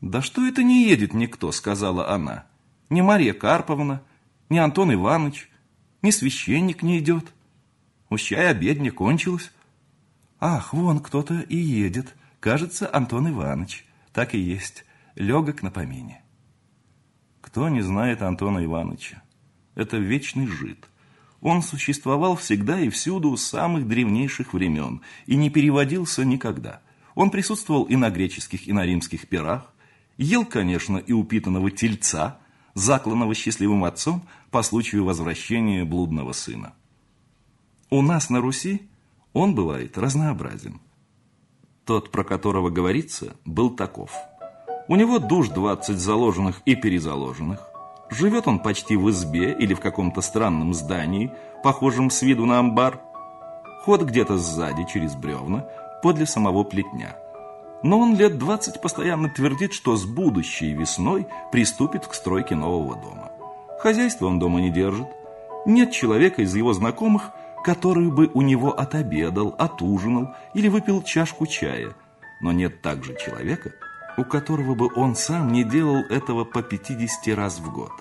«Да что это не едет никто?» – сказала она. «Ни Мария Карповна, ни Антон Иванович, ни священник не идет. Ущай обедня кончилась». «Ах, вон кто-то и едет. Кажется, Антон Иванович. Так и есть. Легок на помине». Кто не знает Антона Ивановича? Это вечный жид. Он существовал всегда и всюду с самых древнейших времен и не переводился никогда. Он присутствовал и на греческих, и на римских пирах, ел, конечно, и упитанного тельца, закланного счастливым отцом по случаю возвращения блудного сына. У нас на Руси он бывает разнообразен. Тот, про которого говорится, был таков. У него душ 20 заложенных и перезаложенных. Живет он почти в избе или в каком-то странном здании, похожем с виду на амбар. Ход где-то сзади, через бревна, подле самого плетня. Но он лет 20 постоянно твердит, что с будущей весной приступит к стройке нового дома. Хозяйство он дома не держит. Нет человека из его знакомых, который бы у него отобедал, отужинал или выпил чашку чая. Но нет также человека, у которого бы он сам не делал этого по 50 раз в год.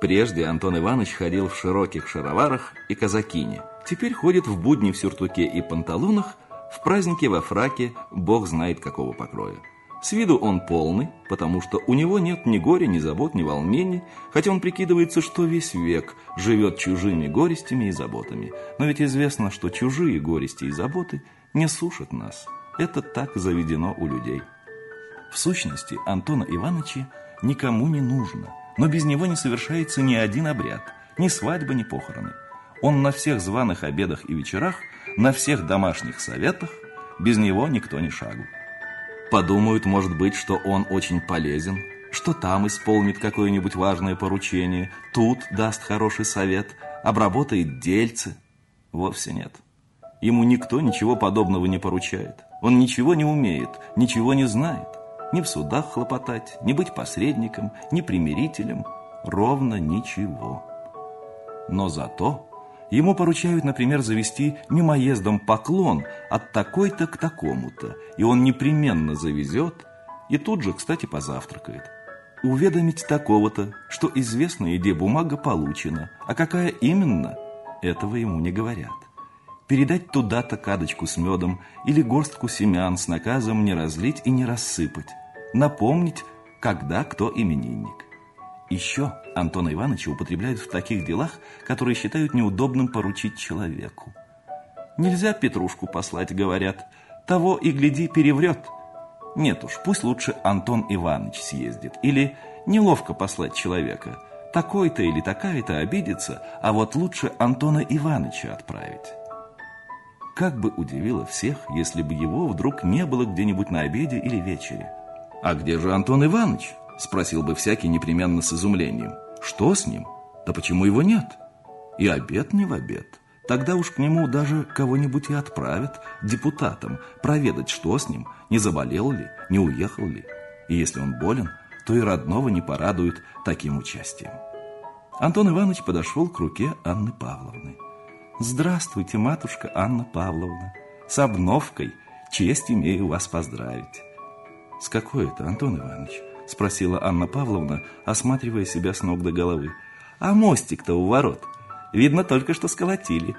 Прежде Антон Иванович ходил в широких шароварах и казакине. Теперь ходит в будни в сюртуке и панталонах, в празднике во фраке, бог знает какого покроя. С виду он полный, потому что у него нет ни горя, ни забот, ни волнений, хотя он прикидывается, что весь век живет чужими горестями и заботами. Но ведь известно, что чужие горести и заботы не сушат нас. Это так заведено у людей. В сущности, Антона Ивановича никому не нужно, но без него не совершается ни один обряд, ни свадьба, ни похороны. Он на всех званых обедах и вечерах, на всех домашних советах, без него никто не шагу. Подумают, может быть, что он очень полезен, что там исполнит какое-нибудь важное поручение, тут даст хороший совет, обработает дельцы. Вовсе нет. Ему никто ничего подобного не поручает. Он ничего не умеет, ничего не знает ни в судах хлопотать, ни быть посредником, ни примирителем, ровно ничего. Но зато ему поручают, например, завести мимоездом поклон от такой-то к такому-то, и он непременно завезет и тут же, кстати, позавтракает. Уведомить такого-то, что известная идея бумага получена, а какая именно, этого ему не говорят передать туда-то кадочку с медом или горстку семян с наказом не разлить и не рассыпать, напомнить, когда кто именинник. Еще Антона Ивановича употребляют в таких делах, которые считают неудобным поручить человеку. Нельзя Петрушку послать, говорят, того и гляди переврет. Нет уж, пусть лучше Антон Иванович съездит. Или неловко послать человека. Такой-то или такая-то обидится, а вот лучше Антона Ивановича отправить. Как бы удивило всех, если бы его вдруг не было где-нибудь на обеде или вечере. «А где же Антон Иванович?» – спросил бы всякий непременно с изумлением. «Что с ним? Да почему его нет?» И обед не в обед. Тогда уж к нему даже кого-нибудь и отправят депутатам проведать, что с ним, не заболел ли, не уехал ли. И если он болен, то и родного не порадует таким участием. Антон Иванович подошел к руке Анны Павловны. Здравствуйте, матушка Анна Павловна. С обновкой. Честь имею вас поздравить. С какой это, Антон Иванович? Спросила Анна Павловна, осматривая себя с ног до головы. А мостик-то у ворот. Видно, только что сколотили.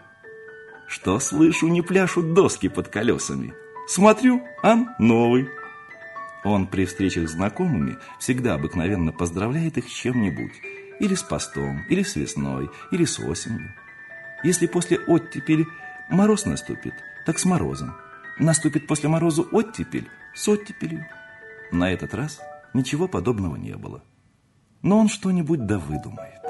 Что слышу, не пляшут доски под колесами. Смотрю, Ан новый. Он при встречах с знакомыми всегда обыкновенно поздравляет их с чем-нибудь. Или с постом, или с весной, или с осенью. Если после оттепели мороз наступит, так с морозом. Наступит после морозу оттепель с оттепелью. На этот раз ничего подобного не было. Но он что-нибудь да выдумает.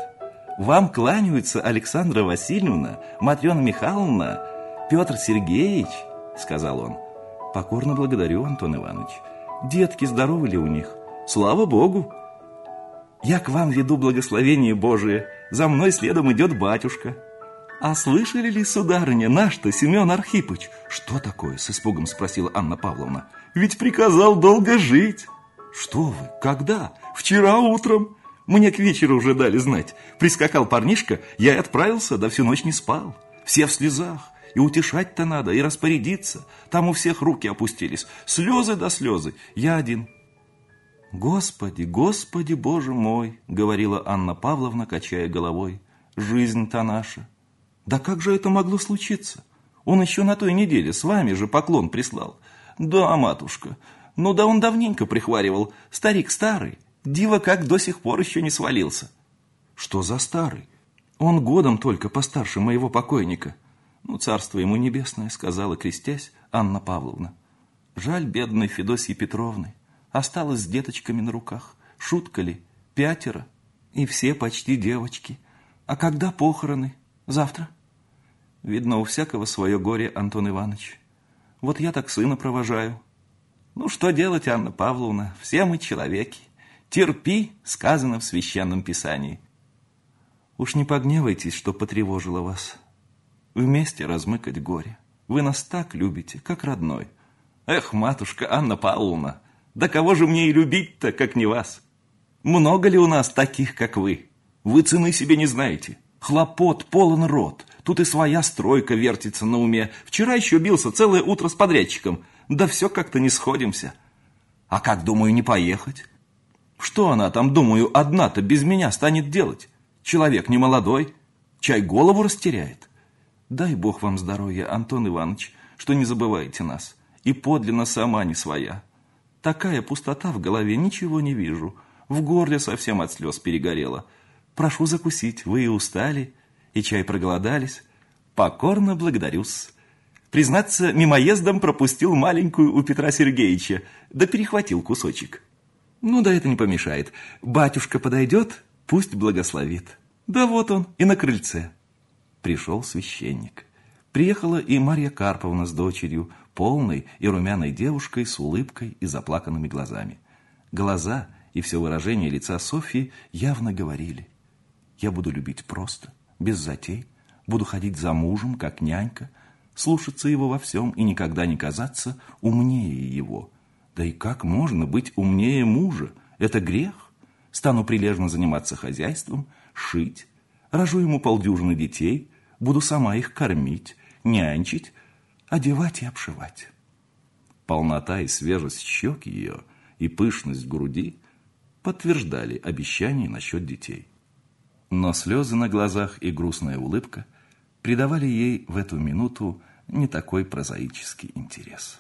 Вам кланяются Александра Васильевна, Матрена Михайловна, Петр Сергеевич, сказал он. Покорно благодарю, Антон Иванович. Детки здоровы ли у них? Слава Богу! Я к вам веду благословение Божие. За мной следом идет батюшка. «А слышали ли, сударыня, наш-то Семен Архипыч?» «Что такое?» – с испугом спросила Анна Павловна. «Ведь приказал долго жить». «Что вы? Когда?» «Вчера утром. Мне к вечеру уже дали знать. Прискакал парнишка, я и отправился, да всю ночь не спал. Все в слезах. И утешать-то надо, и распорядиться. Там у всех руки опустились. Слезы до слезы. Я один». «Господи, Господи, Боже мой!» — говорила Анна Павловна, качая головой. «Жизнь-то наша! Да как же это могло случиться? Он еще на той неделе с вами же поклон прислал. Да, матушка, ну да он давненько прихваривал. Старик старый, диво как до сих пор еще не свалился». «Что за старый? Он годом только постарше моего покойника». «Ну, царство ему небесное», — сказала, крестясь, Анна Павловна. «Жаль бедной Федосьи Петровны. Осталась с деточками на руках. Шутка ли? Пятеро. И все почти девочки. А когда похороны? Завтра? Видно, у всякого свое горе, Антон Иванович. Вот я так сына провожаю. Ну, что делать, Анна Павловна? Все мы человеки. Терпи, сказано в Священном Писании. Уж не погневайтесь, что потревожило вас. Вместе размыкать горе. Вы нас так любите, как родной. Эх, матушка Анна Павловна, да кого же мне и любить-то, как не вас? Много ли у нас таких, как вы? Вы цены себе не знаете. Хлопот полон рот. Тут и своя стройка вертится на уме. Вчера еще бился целое утро с подрядчиком. Да все как-то не сходимся. А как, думаю, не поехать? Что она там, думаю, одна-то без меня станет делать? Человек не молодой, чай голову растеряет. Дай Бог вам здоровья, Антон Иванович, что не забываете нас. И подлинно сама не своя. Такая пустота в голове, ничего не вижу. В горле совсем от слез перегорело. Прошу закусить, вы и устали, и чай проголодались. Покорно благодарю-с. Признаться, мимоездом пропустил маленькую у Петра Сергеевича, да перехватил кусочек. Ну да это не помешает. Батюшка подойдет, пусть благословит. Да вот он, и на крыльце. Пришел священник. Приехала и Марья Карповна с дочерью, полной и румяной девушкой с улыбкой и заплаканными глазами. Глаза и все выражение лица Софьи явно говорили. «Я буду любить просто, без затей, буду ходить за мужем, как нянька, слушаться его во всем и никогда не казаться умнее его. Да и как можно быть умнее мужа? Это грех. Стану прилежно заниматься хозяйством, шить, рожу ему полдюжины детей, буду сама их кормить, нянчить, одевать и обшивать. Полнота и свежесть щек ее и пышность груди подтверждали обещание насчет детей. Но слезы на глазах и грустная улыбка придавали ей в эту минуту не такой прозаический интерес.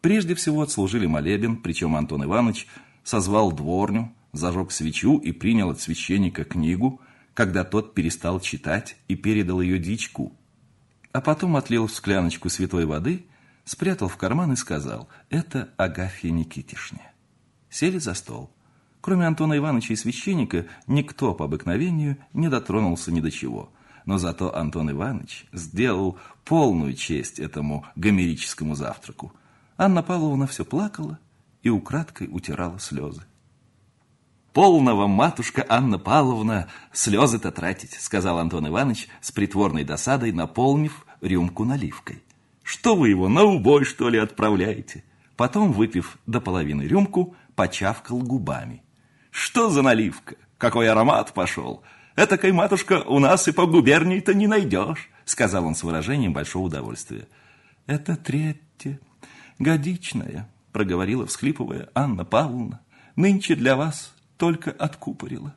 Прежде всего отслужили молебен, причем Антон Иванович созвал дворню, зажег свечу и принял от священника книгу, когда тот перестал читать и передал ее дичку, а потом отлил в скляночку святой воды, спрятал в карман и сказал «Это Агафья Никитишня». Сели за стол. Кроме Антона Ивановича и священника, никто по обыкновению не дотронулся ни до чего. Но зато Антон Иванович сделал полную честь этому гомерическому завтраку. Анна Павловна все плакала и украдкой утирала слезы. «Полного, матушка Анна Павловна, слезы-то тратить», сказал Антон Иванович с притворной досадой, наполнив рюмку наливкой. «Что вы его, на убой, что ли, отправляете?» Потом, выпив до половины рюмку, почавкал губами. «Что за наливка? Какой аромат пошел! Этакой, матушка, у нас и по губернии-то не найдешь», сказал он с выражением большого удовольствия. «Это третье, годичная», проговорила, всхлипывая, Анна Павловна. «Нынче для вас только откупорила.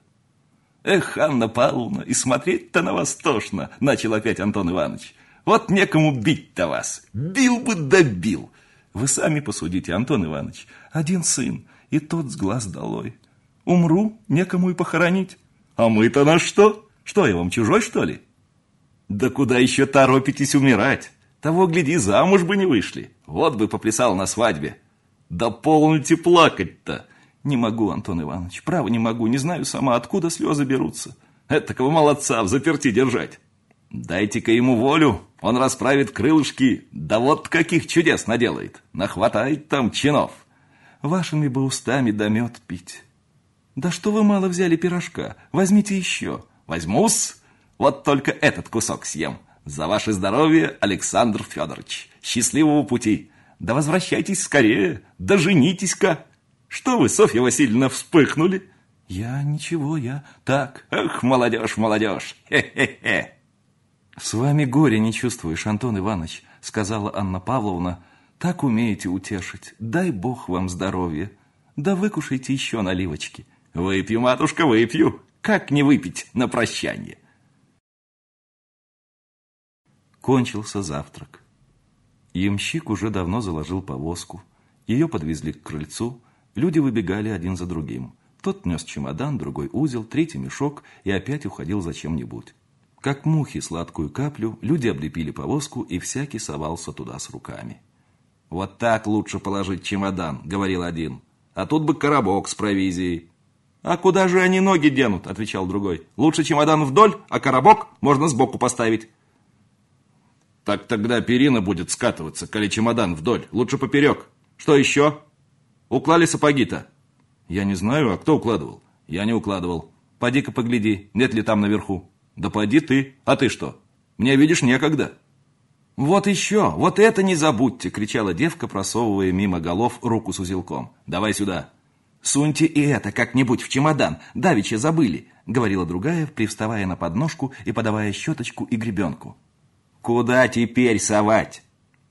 «Эх, Анна Павловна, и смотреть-то на вас тошно!» – начал опять Антон Иванович. «Вот некому бить-то вас! Бил бы да бил!» «Вы сами посудите, Антон Иванович. Один сын, и тот с глаз долой. Умру, некому и похоронить. А мы-то на что? Что, я вам чужой, что ли?» «Да куда еще торопитесь умирать? Того, гляди, замуж бы не вышли. Вот бы поплясал на свадьбе. Да полните плакать-то!» Не могу, Антон Иванович, право не могу, не знаю сама, откуда слезы берутся. Этакого молодца в заперти держать. Дайте-ка ему волю, он расправит крылышки, да вот каких чудес наделает. Нахватает там чинов. Вашими бы устами да мед пить. Да что вы мало взяли пирожка, возьмите еще. Возьму-с, вот только этот кусок съем. За ваше здоровье, Александр Федорович. Счастливого пути. Да возвращайтесь скорее, да женитесь-ка. Что вы, Софья Васильевна, вспыхнули? Я ничего, я так. Эх, молодежь, молодежь, хе-хе-хе. С вами горе не чувствуешь, Антон Иванович, сказала Анна Павловна. Так умеете утешить. Дай Бог вам здоровья. Да выкушайте еще наливочки. Выпью, матушка, выпью. Как не выпить на прощание? Кончился завтрак. Ямщик уже давно заложил повозку. Ее подвезли к крыльцу. Люди выбегали один за другим. Тот нес чемодан, другой узел, третий мешок и опять уходил за чем-нибудь. Как мухи сладкую каплю, люди облепили повозку, и всякий совался туда с руками. «Вот так лучше положить чемодан», — говорил один. «А тут бы коробок с провизией». «А куда же они ноги денут?» — отвечал другой. «Лучше чемодан вдоль, а коробок можно сбоку поставить». Так тогда перина будет скатываться, коли чемодан вдоль. Лучше поперек. Что еще? Уклали сапоги-то? Я не знаю, а кто укладывал? Я не укладывал. Поди-ка погляди, нет ли там наверху. Да поди ты. А ты что? Мне, видишь, некогда. Вот еще, вот это не забудьте, кричала девка, просовывая мимо голов руку с узелком. Давай сюда. Суньте и это как-нибудь в чемодан, давеча забыли, говорила другая, привставая на подножку и подавая щеточку и гребенку. «Куда теперь совать?»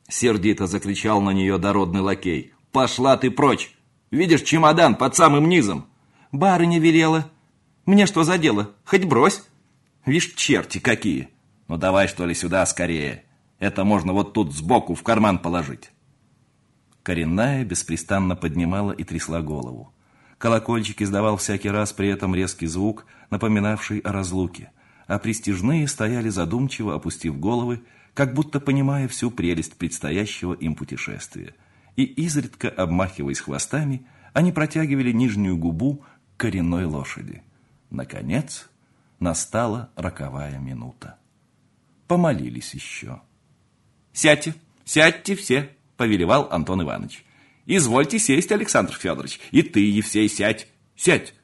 Сердито закричал на нее дородный лакей. «Пошла ты прочь! Видишь чемодан под самым низом?» «Барыня велела. Мне что за дело? Хоть брось!» «Вишь, черти какие!» «Ну давай, что ли, сюда скорее. Это можно вот тут сбоку в карман положить». Коренная беспрестанно поднимала и трясла голову. Колокольчик издавал всякий раз при этом резкий звук, напоминавший о разлуке а престижные стояли задумчиво, опустив головы, как будто понимая всю прелесть предстоящего им путешествия. И изредка, обмахиваясь хвостами, они протягивали нижнюю губу коренной лошади. Наконец, настала роковая минута. Помолились еще. «Сядьте, сядьте все!» — повелевал Антон Иванович. «Извольте сесть, Александр Федорович, и ты, Евсей, сядь, сядь!»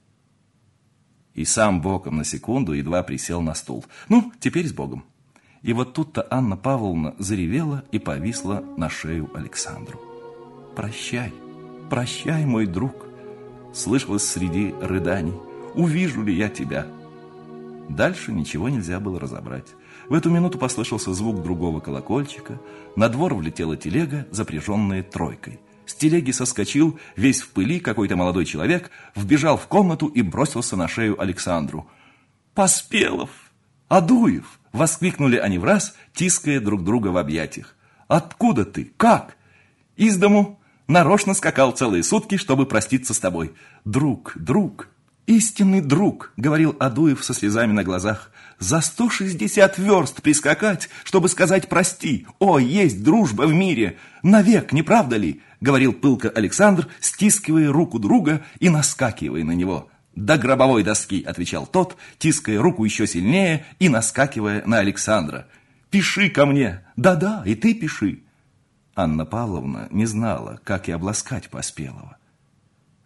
и сам боком на секунду едва присел на стул. Ну, теперь с Богом. И вот тут-то Анна Павловна заревела и повисла на шею Александру. «Прощай, прощай, мой друг!» Слышалось среди рыданий. «Увижу ли я тебя?» Дальше ничего нельзя было разобрать. В эту минуту послышался звук другого колокольчика. На двор влетела телега, запряженная тройкой – с телеги соскочил, весь в пыли, какой-то молодой человек, вбежал в комнату и бросился на шею Александру. «Поспелов! Адуев!» — воскликнули они в раз, тиская друг друга в объятиях. «Откуда ты? Как?» «Из дому. Нарочно скакал целые сутки, чтобы проститься с тобой. Друг, друг, истинный друг», — говорил Адуев со слезами на глазах. «За сто шестьдесят верст прискакать, чтобы сказать прости. О, есть дружба в мире! Навек, не правда ли?» говорил пылко Александр, стискивая руку друга и наскакивая на него. «До гробовой доски», — отвечал тот, тиская руку еще сильнее и наскакивая на Александра. «Пиши ко мне! Да-да, и ты пиши!» Анна Павловна не знала, как и обласкать Поспелого.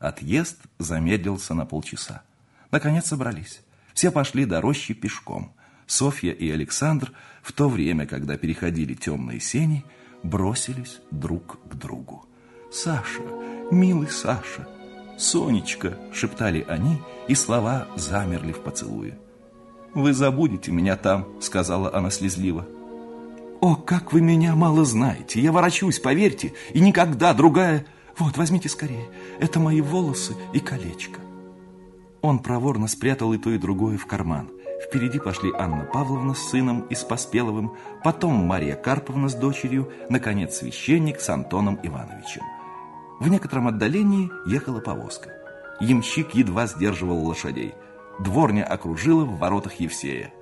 Отъезд замедлился на полчаса. Наконец собрались. Все пошли до рощи пешком. Софья и Александр в то время, когда переходили темные сени, бросились друг к другу. «Саша, милый Саша, Сонечка!» — шептали они, и слова замерли в поцелуе. «Вы забудете меня там», — сказала она слезливо. «О, как вы меня мало знаете! Я ворочусь, поверьте, и никогда другая...» «Вот, возьмите скорее, это мои волосы и колечко». Он проворно спрятал и то, и другое в карман. Впереди пошли Анна Павловна с сыном и с Поспеловым, потом Мария Карповна с дочерью, наконец священник с Антоном Ивановичем. В некотором отдалении ехала повозка. Ямщик едва сдерживал лошадей. Дворня окружила в воротах Евсея.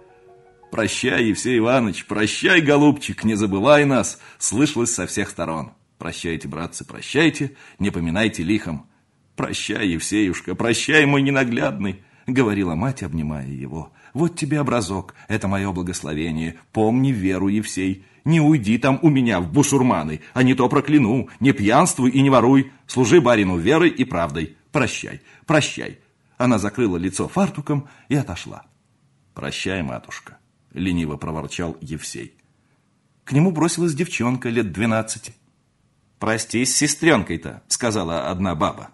«Прощай, Евсей Иванович, прощай, голубчик, не забывай нас!» Слышалось со всех сторон. «Прощайте, братцы, прощайте, не поминайте лихом!» «Прощай, Евсеюшка, прощай, мой ненаглядный!» Говорила мать, обнимая его. «Вот тебе образок, это мое благословение. Помни веру, Евсей. Не уйди там у меня в бусурманы, а не то прокляну. Не пьянствуй и не воруй. Служи барину верой и правдой. Прощай, прощай». Она закрыла лицо фартуком и отошла. «Прощай, матушка», — лениво проворчал Евсей. К нему бросилась девчонка лет двенадцати. «Простись с сестренкой-то», — сказала одна баба.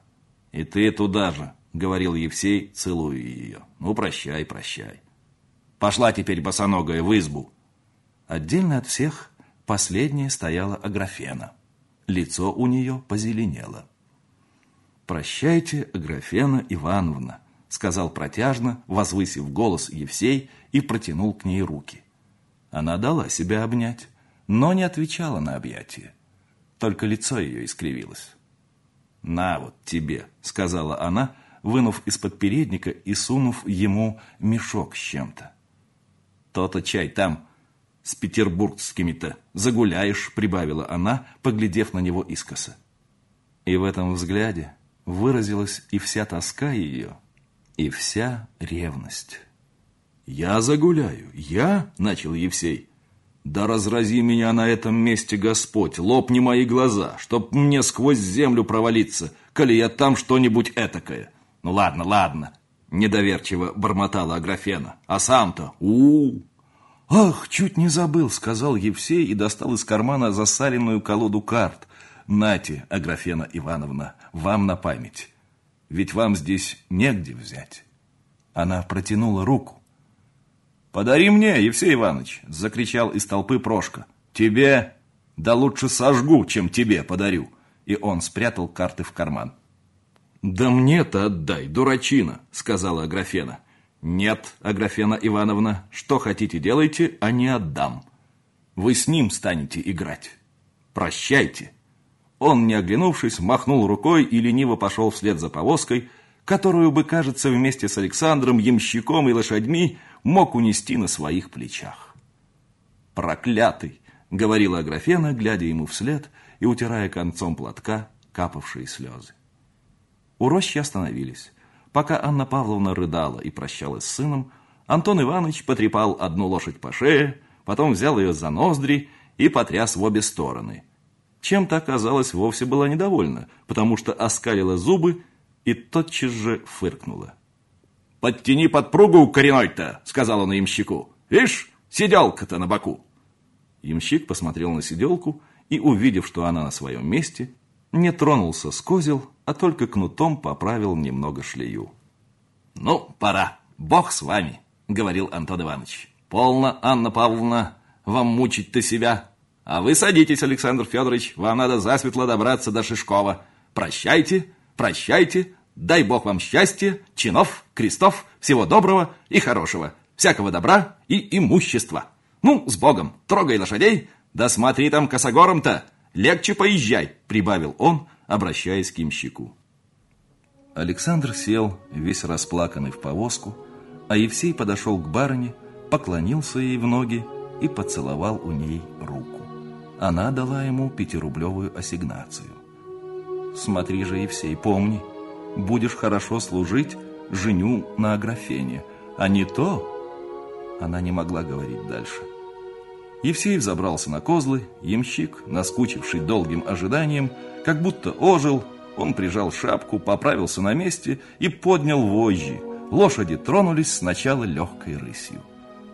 «И ты туда же», — говорил Евсей, целуя ее. «Ну, прощай, прощай». «Пошла теперь босоногая в избу», Отдельно от всех последняя стояла Аграфена. Лицо у нее позеленело. «Прощайте, Аграфена Ивановна», — сказал протяжно, возвысив голос Евсей и протянул к ней руки. Она дала себя обнять, но не отвечала на объятие. Только лицо ее искривилось. «На вот тебе», — сказала она, вынув из-под передника и сунув ему мешок с чем-то. «То-то чай там с петербургскими-то загуляешь», — прибавила она, поглядев на него искоса. И в этом взгляде выразилась и вся тоска ее, и вся ревность. «Я загуляю, я?» — начал Евсей. «Да разрази меня на этом месте Господь, лопни мои глаза, чтоб мне сквозь землю провалиться, коли я там что-нибудь этакое». «Ну ладно, ладно», — недоверчиво бормотала Аграфена. «А сам-то? у, -у, -у. «Ах, чуть не забыл», — сказал Евсей и достал из кармана засаленную колоду карт. «Нате, Аграфена Ивановна, вам на память. Ведь вам здесь негде взять». Она протянула руку. «Подари мне, Евсей Иванович!» — закричал из толпы Прошка. «Тебе? Да лучше сожгу, чем тебе подарю!» И он спрятал карты в карман. «Да мне-то отдай, дурачина!» — сказала Аграфена. «Нет, Аграфена Ивановна, что хотите делайте, а не отдам. Вы с ним станете играть. Прощайте». Он, не оглянувшись, махнул рукой и лениво пошел вслед за повозкой, которую бы, кажется, вместе с Александром, ямщиком и лошадьми мог унести на своих плечах. «Проклятый!» — говорила Аграфена, глядя ему вслед и утирая концом платка капавшие слезы. У рощи остановились. Пока Анна Павловна рыдала и прощалась с сыном, Антон Иванович потрепал одну лошадь по шее, потом взял ее за ноздри и потряс в обе стороны. Чем-то, оказалось, вовсе была недовольна, потому что оскалила зубы и тотчас же фыркнула. «Подтяни подпругу коренной-то!» — сказал он ямщику. «Ишь, сиделка-то на боку!» Ямщик посмотрел на сиделку и, увидев, что она на своем месте, не тронулся с козел, а только кнутом поправил немного шлею. «Ну, пора. Бог с вами», — говорил Антон Иванович. «Полно, Анна Павловна, вам мучить-то себя. А вы садитесь, Александр Федорович, вам надо засветло добраться до Шишкова. Прощайте, прощайте, дай Бог вам счастья, чинов, крестов, всего доброго и хорошего, всякого добра и имущества. Ну, с Богом, трогай лошадей, да смотри там косогором-то, Легче поезжай, прибавил он, обращаясь к имщику. Александр сел, весь расплаканный в повозку, а Евсей подошел к барыне, поклонился ей в ноги и поцеловал у ней руку. Она дала ему пятирублевую ассигнацию. «Смотри же, Евсей, помни, будешь хорошо служить, женю на Аграфене, а не то...» Она не могла говорить дальше. Евсеев забрался на козлы, ямщик, наскучивший долгим ожиданием, как будто ожил, он прижал шапку, поправился на месте и поднял вожжи. Лошади тронулись сначала легкой рысью.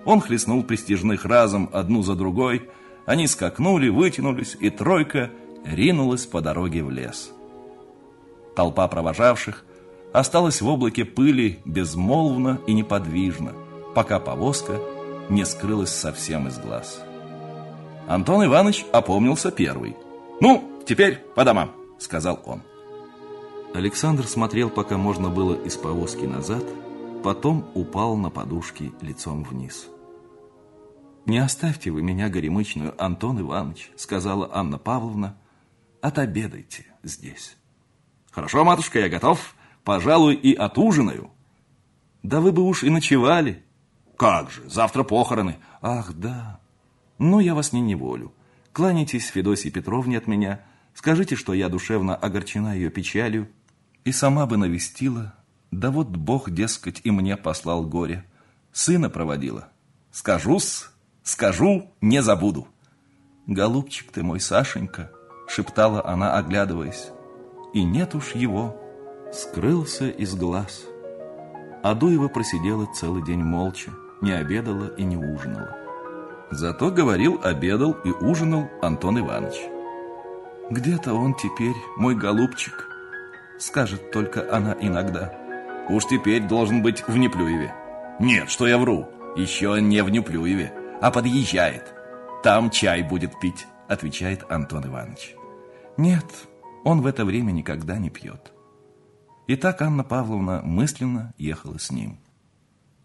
Он хлестнул престижных разом одну за другой, они скакнули, вытянулись, и тройка ринулась по дороге в лес. Толпа провожавших осталась в облаке пыли безмолвно и неподвижно, пока повозка не скрылась совсем из глаз. Антон Иванович опомнился первый. «Ну, теперь по домам», — сказал он. Александр смотрел, пока можно было из повозки назад, потом упал на подушки лицом вниз. «Не оставьте вы меня, горемычную, Антон Иванович», — сказала Анна Павловна, — «отобедайте здесь». «Хорошо, матушка, я готов. Пожалуй, и отужинаю». «Да вы бы уж и ночевали». «Как же, завтра похороны». «Ах, да». Но я вас не неволю. Кланяйтесь Федосии Петровне от меня, скажите, что я душевно огорчена ее печалью, и сама бы навестила, да вот Бог, дескать, и мне послал горе. Сына проводила. Скажу-с, скажу, не забуду. Голубчик ты мой, Сашенька, шептала она, оглядываясь. И нет уж его, скрылся из глаз. Адуева просидела целый день молча, не обедала и не ужинала. Зато говорил, обедал и ужинал Антон Иванович. «Где-то он теперь, мой голубчик», — скажет только она иногда. «Уж теперь должен быть в Неплюеве». «Нет, что я вру, еще не в Неплюеве, а подъезжает. Там чай будет пить», — отвечает Антон Иванович. «Нет, он в это время никогда не пьет». И так Анна Павловна мысленно ехала с ним.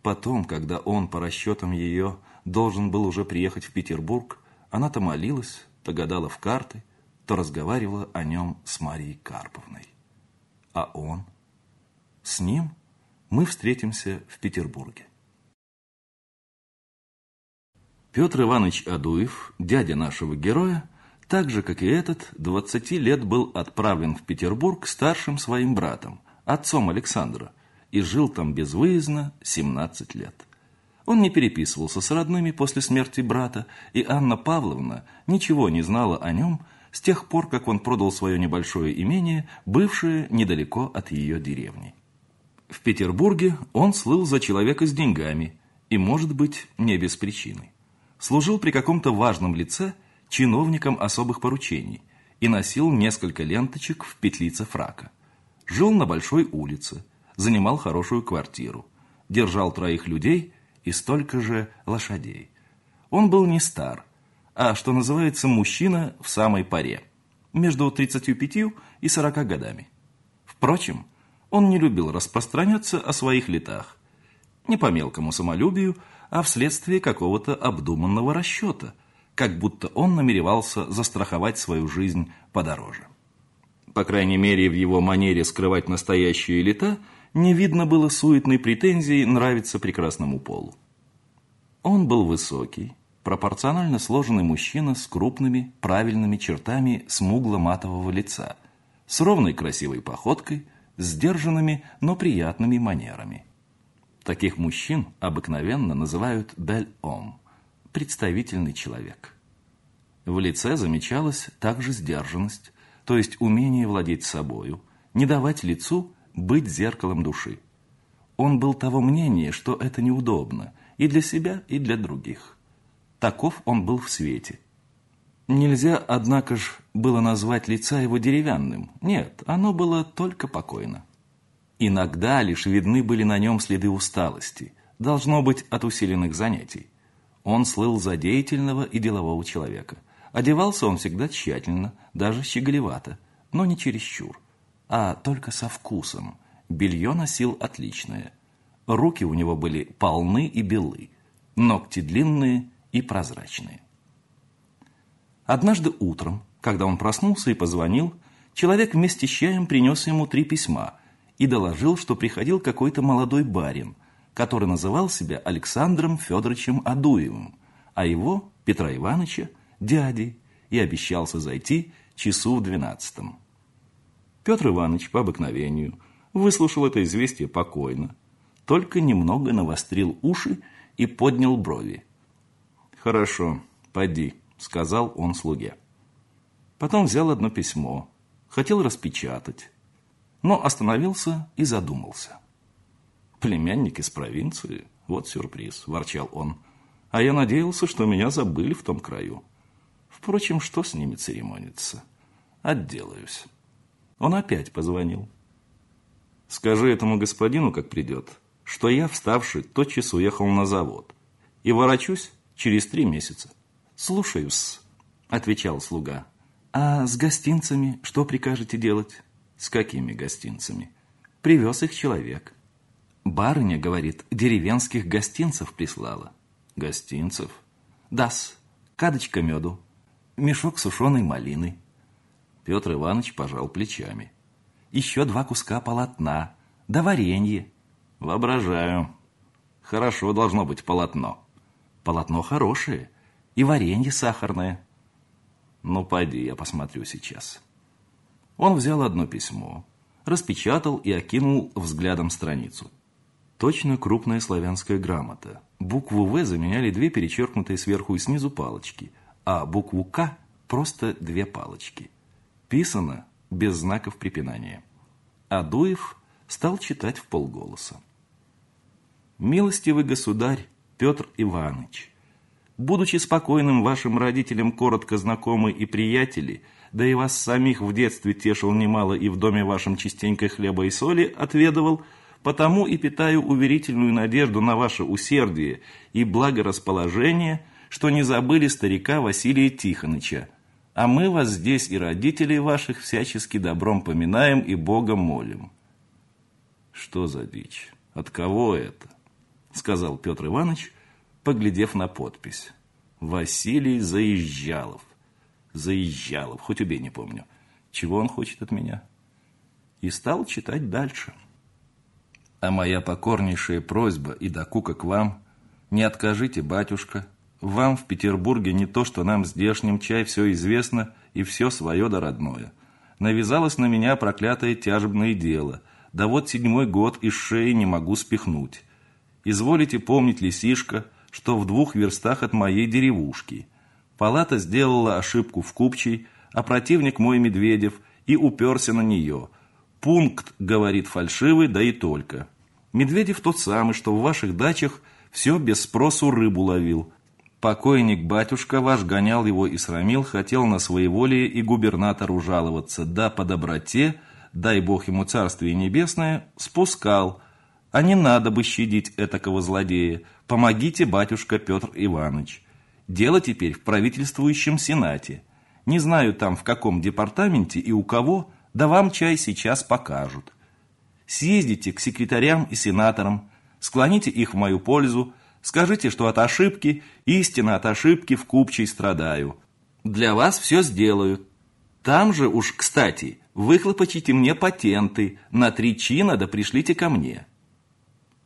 Потом, когда он, по расчетам ее, должен был уже приехать в Петербург, она то молилась, то гадала в карты, то разговаривала о нем с Марией Карповной. А он? С ним мы встретимся в Петербурге. Петр Иванович Адуев, дядя нашего героя, так же, как и этот, 20 лет был отправлен в Петербург старшим своим братом, отцом Александра, и жил там безвыездно 17 лет. Он не переписывался с родными после смерти брата, и Анна Павловна ничего не знала о нем с тех пор, как он продал свое небольшое имение, бывшее недалеко от ее деревни. В Петербурге он слыл за человека с деньгами, и, может быть, не без причины. Служил при каком-то важном лице – чиновником особых поручений и носил несколько ленточек в петлице фрака. Жил на большой улице, занимал хорошую квартиру, держал троих людей и столько же лошадей. Он был не стар, а, что называется, мужчина в самой паре, между 35 и 40 годами. Впрочем, он не любил распространяться о своих летах, не по мелкому самолюбию, а вследствие какого-то обдуманного расчета – как будто он намеревался застраховать свою жизнь подороже. По крайней мере, в его манере скрывать настоящие лета не видно было суетной претензии нравиться прекрасному полу. Он был высокий, пропорционально сложенный мужчина с крупными, правильными чертами смугло-матового лица, с ровной красивой походкой, сдержанными, но приятными манерами. Таких мужчин обыкновенно называют «бель-ом» представительный человек. В лице замечалась также сдержанность, то есть умение владеть собою, не давать лицу быть зеркалом души. Он был того мнения, что это неудобно и для себя, и для других. Таков он был в свете. Нельзя, однако ж, было назвать лица его деревянным. Нет, оно было только покойно. Иногда лишь видны были на нем следы усталости, должно быть от усиленных занятий. Он слыл за деятельного и делового человека. Одевался он всегда тщательно, даже щеголевато, но не чересчур, а только со вкусом. Белье носил отличное. Руки у него были полны и белы, ногти длинные и прозрачные. Однажды утром, когда он проснулся и позвонил, человек вместе с чаем принес ему три письма и доложил, что приходил какой-то молодой барин, который называл себя Александром Федоровичем Адуевым, а его, Петра Ивановича, дядей, и обещался зайти часу в двенадцатом. Петр Иванович по обыкновению выслушал это известие покойно, только немного навострил уши и поднял брови. «Хорошо, поди», — сказал он слуге. Потом взял одно письмо, хотел распечатать, но остановился и задумался. Племянник из провинции? Вот сюрприз, ворчал он. А я надеялся, что меня забыли в том краю. Впрочем, что с ними церемониться? Отделаюсь. Он опять позвонил. Скажи этому господину, как придет, что я, вставший, тотчас уехал на завод и ворочусь через три месяца. Слушаюсь, отвечал слуга. А с гостинцами что прикажете делать? С какими гостинцами? Привез их человек. Барыня, говорит, деревенских гостинцев прислала. Гостинцев? Дас. Кадочка меду. Мешок сушеной малины. Петр Иванович пожал плечами. Еще два куска полотна. Да варенье. Воображаю. Хорошо должно быть полотно. Полотно хорошее. И варенье сахарное. Ну, пойди, я посмотрю сейчас. Он взял одно письмо, распечатал и окинул взглядом страницу. Точно крупная славянская грамота. Букву «В» заменяли две перечеркнутые сверху и снизу палочки, а букву «К» просто две палочки. Писано без знаков препинания. Адуев стал читать в полголоса. «Милостивый государь Петр Иванович, будучи спокойным вашим родителям коротко знакомы и приятели, да и вас самих в детстве тешил немало и в доме вашем частенько хлеба и соли отведывал – Потому и питаю уверительную надежду на ваше усердие и благорасположение, что не забыли старика Василия Тихоныча. А мы вас здесь и родителей ваших всячески добром поминаем и Бога молим. Что за дичь? От кого это? Сказал Петр Иванович, поглядев на подпись. Василий Заезжалов. Заезжалов, хоть убей, не помню. Чего он хочет от меня? И стал читать дальше. А моя покорнейшая просьба и докука к вам, не откажите, батюшка, вам в Петербурге не то, что нам здешним чай все известно и все свое да родное. Навязалось на меня проклятое тяжебное дело, да вот седьмой год из шеи не могу спихнуть. Изволите помнить, лисишка, что в двух верстах от моей деревушки. Палата сделала ошибку в купчей, а противник мой Медведев и уперся на нее. Пункт, говорит, фальшивый, да и только. Медведев тот самый, что в ваших дачах все без спросу рыбу ловил. Покойник батюшка ваш гонял его и срамил, хотел на своеволие и губернатору жаловаться, да по доброте, дай бог ему царствие небесное, спускал – а не надо бы щадить этакого злодея. Помогите, батюшка Петр Иванович. Дело теперь в правительствующем Сенате. Не знаю там в каком департаменте и у кого, да вам чай сейчас покажут. Съездите к секретарям и сенаторам, склоните их в мою пользу, скажите, что от ошибки, истинно от ошибки в купчей страдаю. Для вас все сделают. Там же уж, кстати, выхлопочите мне патенты, на три чина да пришлите ко мне.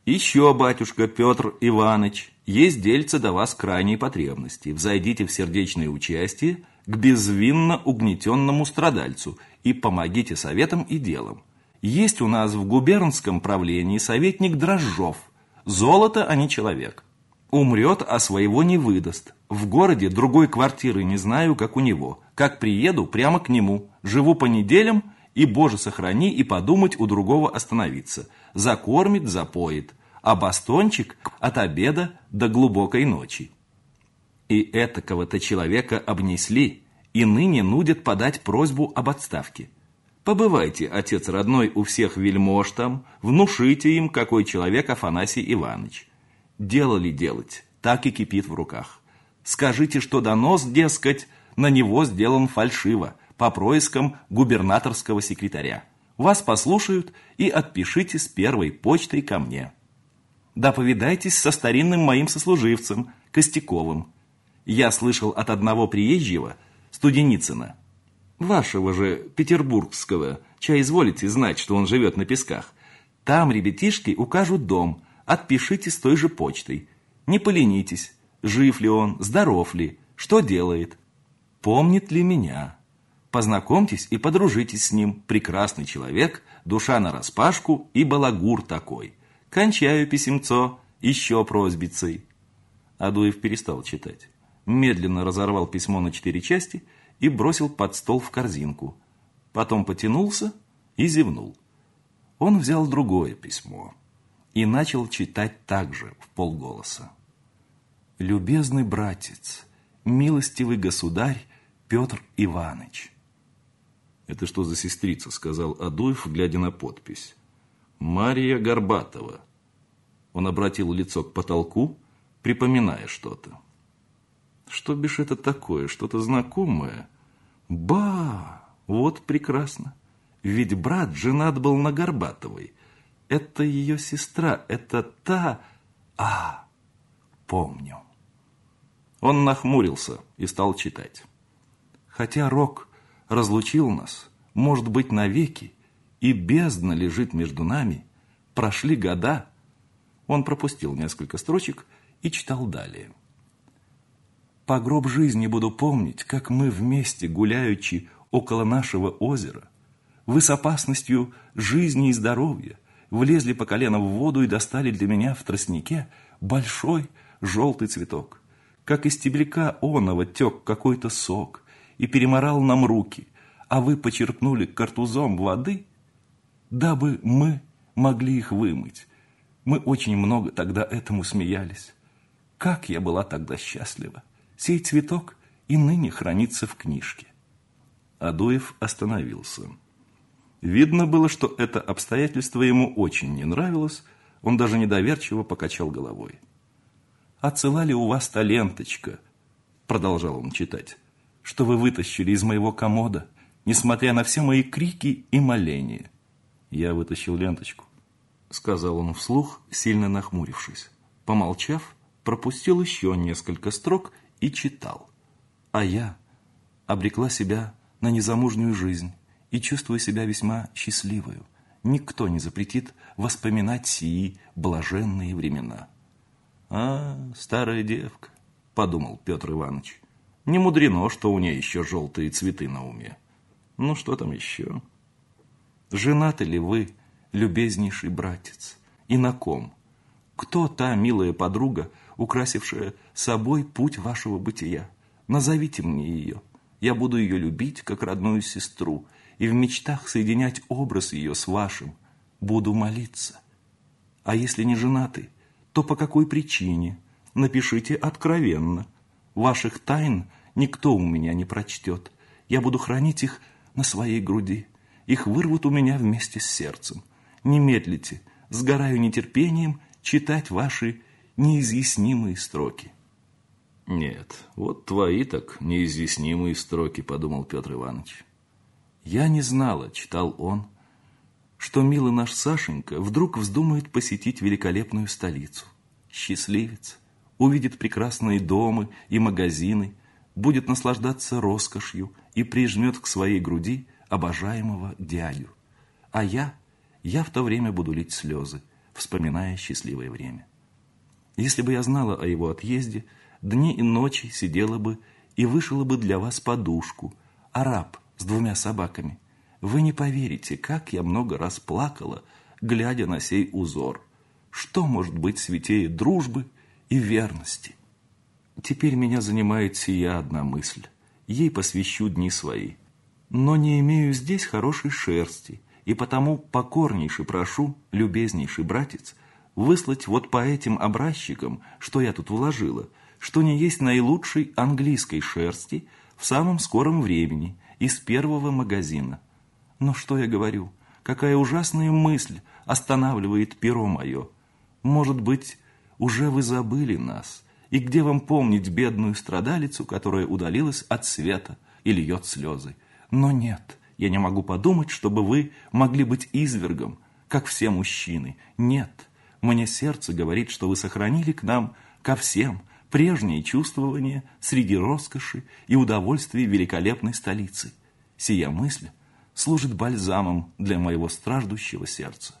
Еще, батюшка Петр Иванович, есть дельце до вас крайней потребности. Взойдите в сердечное участие к безвинно угнетенному страдальцу и помогите советам и делам. Есть у нас в губернском правлении советник Дрожжов. Золото, а не человек. Умрет, а своего не выдаст. В городе другой квартиры не знаю, как у него. Как приеду, прямо к нему. Живу по неделям, и, боже, сохрани, и подумать у другого остановиться. Закормит, запоит а бастончик от обеда до глубокой ночи. И этакого-то человека обнесли, и ныне нудят подать просьбу об отставке. Побывайте, отец родной, у всех вельмож там, внушите им, какой человек Афанасий Иванович. Дело ли делать, так и кипит в руках. Скажите, что донос, дескать, на него сделан фальшиво, по проискам губернаторского секретаря. Вас послушают и отпишите с первой почтой ко мне да повидайтесь со старинным моим сослуживцем, Костяковым. Я слышал от одного приезжего, Студеницына, вашего же петербургского, чай изволите знать, что он живет на песках. Там ребятишки укажут дом, отпишите с той же почтой. Не поленитесь, жив ли он, здоров ли, что делает, помнит ли меня. Познакомьтесь и подружитесь с ним, прекрасный человек, душа нараспашку и балагур такой – Кончаю писемцо, еще просьбицей. Адуев перестал читать. Медленно разорвал письмо на четыре части и бросил под стол в корзинку. Потом потянулся и зевнул. Он взял другое письмо и начал читать также в полголоса. «Любезный братец, милостивый государь Петр Иванович». «Это что за сестрица?» — сказал Адуев, глядя на подпись. Мария Горбатова. Он обратил лицо к потолку, припоминая что-то. Что бишь это такое? Что-то знакомое? Ба! Вот прекрасно. Ведь брат женат был на Горбатовой. Это ее сестра, это та... А, помню. Он нахмурился и стал читать. Хотя Рок разлучил нас, может быть, навеки, и бездна лежит между нами. Прошли года. Он пропустил несколько строчек и читал далее. По гроб жизни буду помнить, как мы вместе, гуляючи около нашего озера, вы с опасностью жизни и здоровья влезли по колено в воду и достали для меня в тростнике большой желтый цветок. Как из стебелька оного тек какой-то сок и переморал нам руки, а вы почерпнули картузом воды дабы мы могли их вымыть. Мы очень много тогда этому смеялись. Как я была тогда счастлива! Сей цветок и ныне хранится в книжке. Адуев остановился. Видно было, что это обстоятельство ему очень не нравилось, он даже недоверчиво покачал головой. «Отсылали у вас та ленточка», — продолжал он читать, «что вы вытащили из моего комода, несмотря на все мои крики и моления. Я вытащил ленточку. сказал он вслух, сильно нахмурившись. Помолчав, пропустил еще несколько строк и читал. А я обрекла себя на незамужнюю жизнь и чувствую себя весьма счастливою. Никто не запретит воспоминать сии блаженные времена. А, старая девка, подумал Петр Иванович. Не мудрено, что у нее еще желтые цветы на уме. Ну, что там еще? Женаты ли вы, любезнейший братец? И на ком? Кто та милая подруга, украсившая собой путь вашего бытия? Назовите мне ее. Я буду ее любить, как родную сестру, и в мечтах соединять образ ее с вашим. Буду молиться. А если не женаты, то по какой причине? Напишите откровенно. Ваших тайн никто у меня не прочтет. Я буду хранить их на своей груди. Их вырвут у меня вместе с сердцем. Не медлите, сгораю нетерпением читать ваши неизъяснимые строки. Нет, вот твои так неизъяснимые строки, подумал Петр Иванович. Я не знала, читал он, что милый наш Сашенька вдруг вздумает посетить великолепную столицу. Счастливец, увидит прекрасные дома и магазины, будет наслаждаться роскошью и прижмет к своей груди обожаемого дядю. А я, я в то время буду лить слезы, вспоминая счастливое время. Если бы я знала о его отъезде, дни и ночи сидела бы и вышила бы для вас подушку, араб с двумя собаками. Вы не поверите, как я много раз плакала, глядя на сей узор. Что может быть святее дружбы и верности? Теперь меня занимает сия одна мысль. Ей посвящу дни свои. Но не имею здесь хорошей шерсти, и потому покорнейше прошу, любезнейший братец, выслать вот по этим образчикам, что я тут вложила – что не есть наилучшей английской шерсти в самом скором времени из первого магазина. Но что я говорю? Какая ужасная мысль останавливает перо мое. Может быть, уже вы забыли нас, и где вам помнить бедную страдалицу, которая удалилась от света и льет слезы? Но нет, я не могу подумать, чтобы вы могли быть извергом, как все мужчины. Нет, мне сердце говорит, что вы сохранили к нам ко всем – прежние чувствования среди роскоши и удовольствий великолепной столицы. Сия мысль служит бальзамом для моего страждущего сердца.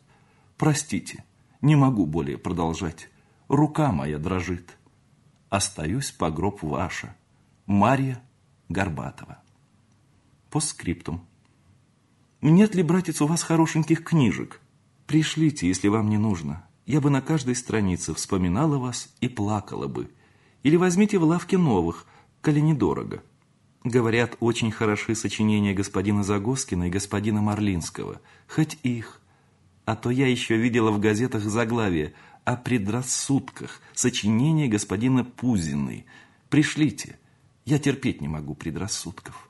Простите, не могу более продолжать. Рука моя дрожит. Остаюсь по гроб ваша. Марья Горбатова. По скриптум. Нет ли, братец, у вас хорошеньких книжек? Пришлите, если вам не нужно. Я бы на каждой странице вспоминала вас и плакала бы, или возьмите в лавке новых, коли недорого. Говорят, очень хороши сочинения господина Загоскина и господина Марлинского. Хоть их. А то я еще видела в газетах заглавие о предрассудках, сочинение господина Пузины. Пришлите. Я терпеть не могу предрассудков.